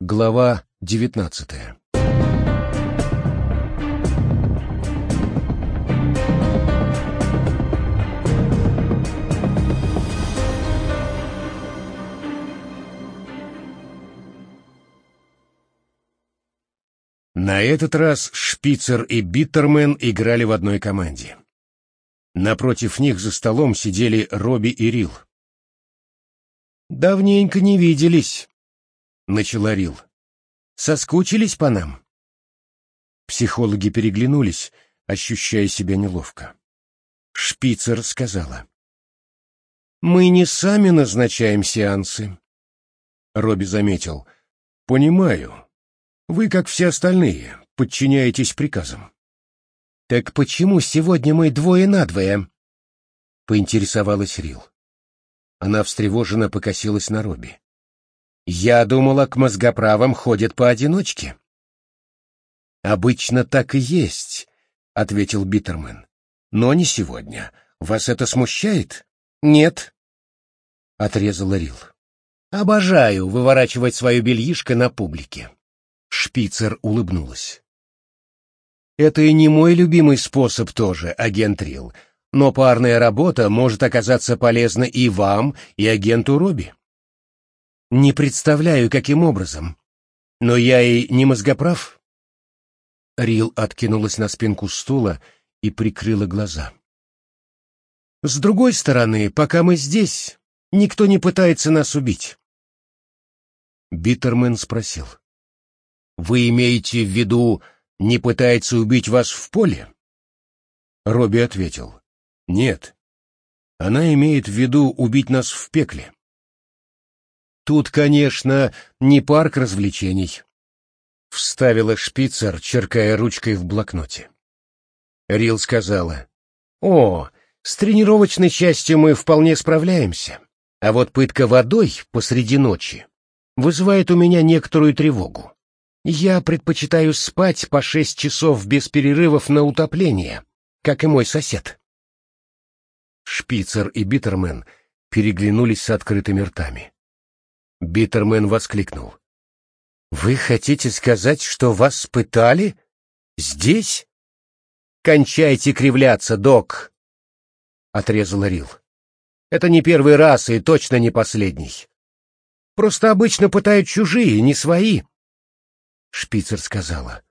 Глава девятнадцатая На этот раз Шпицер и Биттермен играли в одной команде. Напротив них за столом сидели Робби и Рил. «Давненько не виделись», — начала Рил. «Соскучились по нам?» Психологи переглянулись, ощущая себя неловко. Шпицер сказала. «Мы не сами назначаем сеансы». Робби заметил. «Понимаю, вы, как все остальные, подчиняетесь приказам. Так почему сегодня мы двое на двое? Поинтересовалась Рил. Она встревоженно покосилась на Робби. Я думала, к мозгоправам ходят поодиночке. Обычно так и есть, ответил Биттермен. Но не сегодня. Вас это смущает? Нет, отрезала Рил. Обожаю выворачивать свое бельишко на публике. Шпицер улыбнулась. Это и не мой любимый способ тоже, агент Рил, но парная работа может оказаться полезна и вам, и агенту Робби. Не представляю, каким образом. Но я и не мозгоправ. Рил откинулась на спинку стула и прикрыла глаза. С другой стороны, пока мы здесь, никто не пытается нас убить. Биттермен спросил. Вы имеете в виду, не пытается убить вас в поле? Робби ответил. Нет. Она имеет в виду убить нас в пекле. Тут, конечно, не парк развлечений. Вставила шпицер, черкая ручкой в блокноте. Рил сказала. О, с тренировочной частью мы вполне справляемся. А вот пытка водой посреди ночи вызывает у меня некоторую тревогу. Я предпочитаю спать по шесть часов без перерывов на утопление, как и мой сосед. Шпицер и Биттермен переглянулись с открытыми ртами. Биттермен воскликнул. «Вы хотите сказать, что вас пытали? Здесь?» «Кончайте кривляться, док!» — отрезал Рил. «Это не первый раз и точно не последний. Просто обычно пытают чужие, не свои. Шпицер сказала.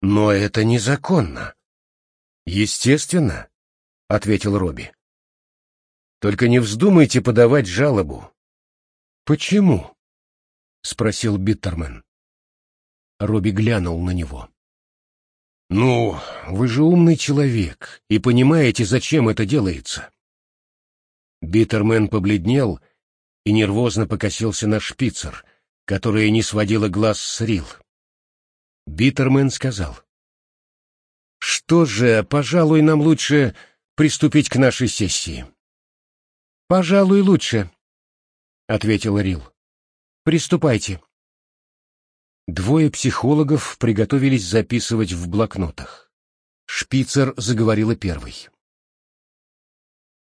Но это незаконно. Естественно, ответил Робби. Только не вздумайте подавать жалобу. Почему? спросил Биттермен. Робби глянул на него. «Ну, вы же умный человек и понимаете, зачем это делается». Биттермен побледнел и нервозно покосился на шпицер, которая не сводила глаз с Рил. Биттермен сказал. «Что же, пожалуй, нам лучше приступить к нашей сессии». «Пожалуй, лучше», — ответил Рил. «Приступайте». Двое психологов приготовились записывать в блокнотах. Шпицер заговорила первой.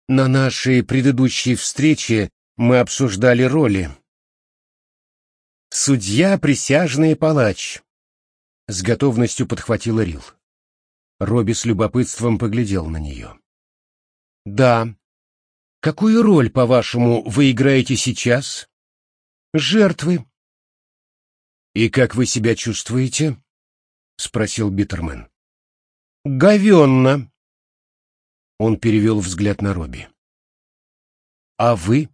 «На нашей предыдущей встрече мы обсуждали роли. Судья, присяжный и палач. С готовностью подхватила Рил. Робби с любопытством поглядел на нее. «Да. Какую роль, по-вашему, вы играете сейчас?» «Жертвы». «И как вы себя чувствуете?» — спросил Биттермен. «Говенно». Он перевел взгляд на Робби. «А вы?»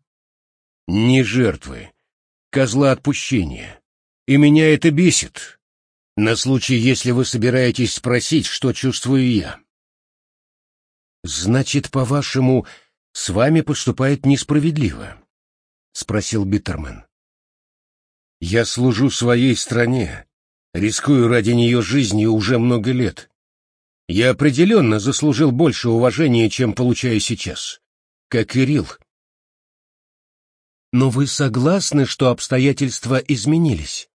«Не жертвы. Козла отпущения. И меня это бесит. На случай, если вы собираетесь спросить, что чувствую я. Значит, по-вашему, с вами поступает несправедливо? Спросил Биттермен. Я служу своей стране, рискую ради нее жизнью уже много лет. Я определенно заслужил больше уважения, чем получаю сейчас. Как Кирилл. Но вы согласны, что обстоятельства изменились?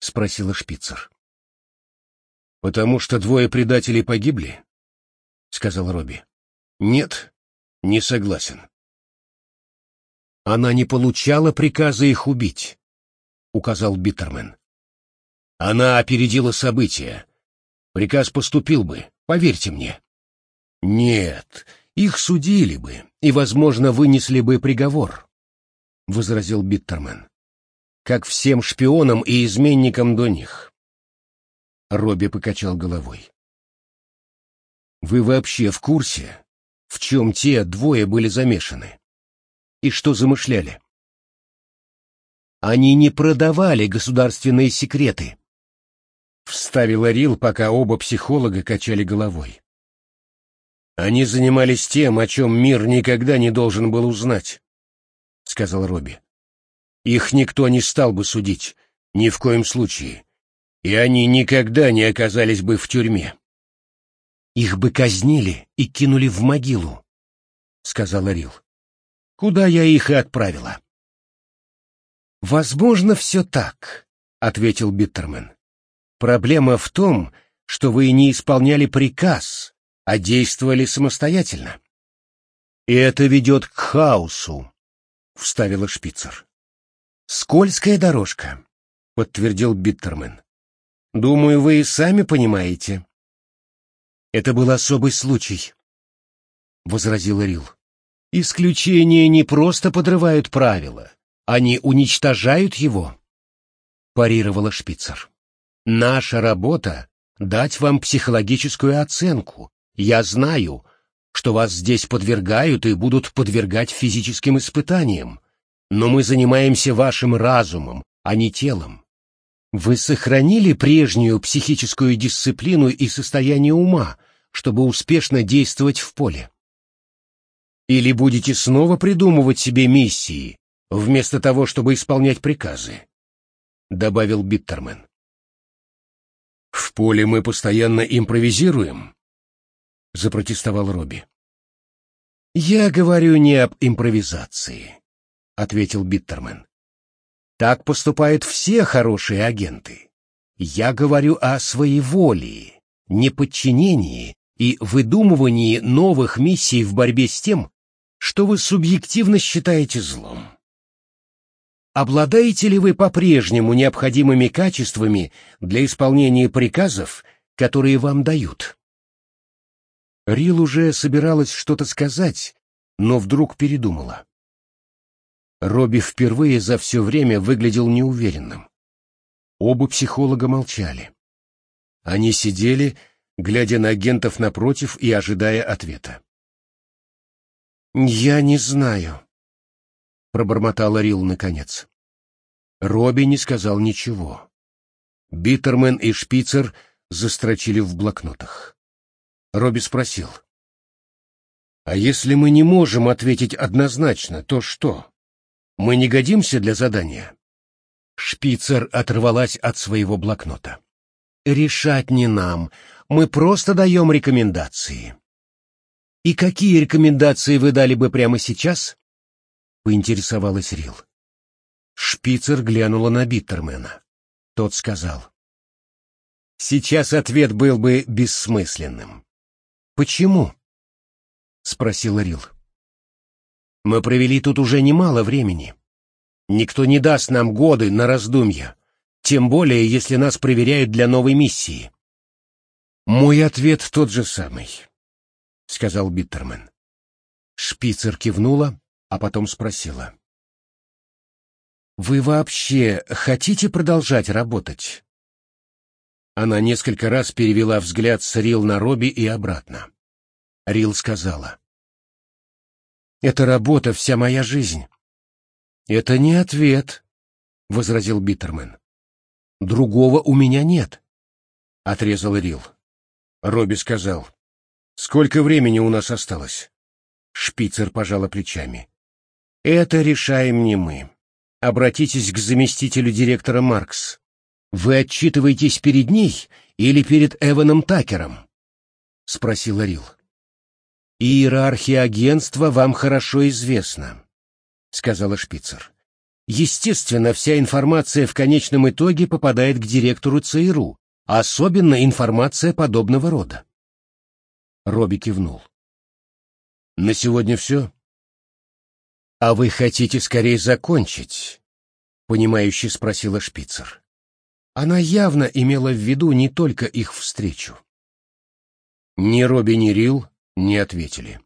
— спросила Шпицер. «Потому что двое предателей погибли?» — сказал Робби. «Нет, не согласен». Она не получала приказа их убить. — указал Биттермен. «Она опередила события. Приказ поступил бы, поверьте мне». «Нет, их судили бы и, возможно, вынесли бы приговор», — возразил Биттермен. «Как всем шпионам и изменникам до них». Робби покачал головой. «Вы вообще в курсе, в чем те двое были замешаны? И что замышляли?» «Они не продавали государственные секреты», — вставила Рил, пока оба психолога качали головой. Они занимались тем, о чем мир никогда не должен был узнать, — сказал Робби. Их никто не стал бы судить, ни в коем случае, и они никогда не оказались бы в тюрьме. Их бы казнили и кинули в могилу, — сказала Рил. Куда я их и отправила? Возможно, все так, — ответил Биттермен. Проблема в том, что вы не исполняли приказ, а действовали самостоятельно. «И это ведет к хаосу», — вставила Шпицер. «Скользкая дорожка», — подтвердил Биттермен. «Думаю, вы и сами понимаете». «Это был особый случай», — возразил Рил. «Исключения не просто подрывают правила, они уничтожают его», — парировала Шпицер. «Наша работа — дать вам психологическую оценку, я знаю, что вас здесь подвергают и будут подвергать физическим испытаниям, но мы занимаемся вашим разумом, а не телом. Вы сохранили прежнюю психическую дисциплину и состояние ума, чтобы успешно действовать в поле? Или будете снова придумывать себе миссии, вместо того, чтобы исполнять приказы? Добавил Биттермен. В поле мы постоянно импровизируем, — запротестовал Робби. «Я говорю не об импровизации», — ответил Биттермен. «Так поступают все хорошие агенты. Я говорю о своеволии, неподчинении и выдумывании новых миссий в борьбе с тем, что вы субъективно считаете злом. Обладаете ли вы по-прежнему необходимыми качествами для исполнения приказов, которые вам дают?» Рил уже собиралась что-то сказать, но вдруг передумала. Робби впервые за все время выглядел неуверенным. Оба психолога молчали. Они сидели, глядя на агентов напротив и ожидая ответа. «Я не знаю», — пробормотала Рил наконец. Робби не сказал ничего. Биттермен и Шпицер застрочили в блокнотах. Робби спросил. «А если мы не можем ответить однозначно, то что? Мы не годимся для задания?» Шпицер оторвалась от своего блокнота. «Решать не нам. Мы просто даем рекомендации». «И какие рекомендации вы дали бы прямо сейчас?» — поинтересовалась Рил. Шпицер глянула на Биттермена. Тот сказал. «Сейчас ответ был бы бессмысленным. «Почему?» — спросил Рил. «Мы провели тут уже немало времени. Никто не даст нам годы на раздумья, тем более, если нас проверяют для новой миссии». «Мой ответ тот же самый», — сказал Биттермен. Шпицер кивнула, а потом спросила. «Вы вообще хотите продолжать работать?» Она несколько раз перевела взгляд с Рил на Робби и обратно. Рил сказала. «Это работа вся моя жизнь». «Это не ответ», — возразил Биттермен. «Другого у меня нет», — отрезал Рил. Робби сказал. «Сколько времени у нас осталось?» Шпицер пожала плечами. «Это решаем не мы. Обратитесь к заместителю директора Маркс. «Вы отчитываетесь перед ней или перед Эваном Такером?» — спросил Рил. «Иерархия агентства вам хорошо известна», — сказала Шпицер. «Естественно, вся информация в конечном итоге попадает к директору ЦРУ, особенно информация подобного рода». Робби кивнул. «На сегодня все?» «А вы хотите скорее закончить?» понимающе спросила Шпицер. Она явно имела в виду не только их встречу. Ни Робби, ни Рил не ответили.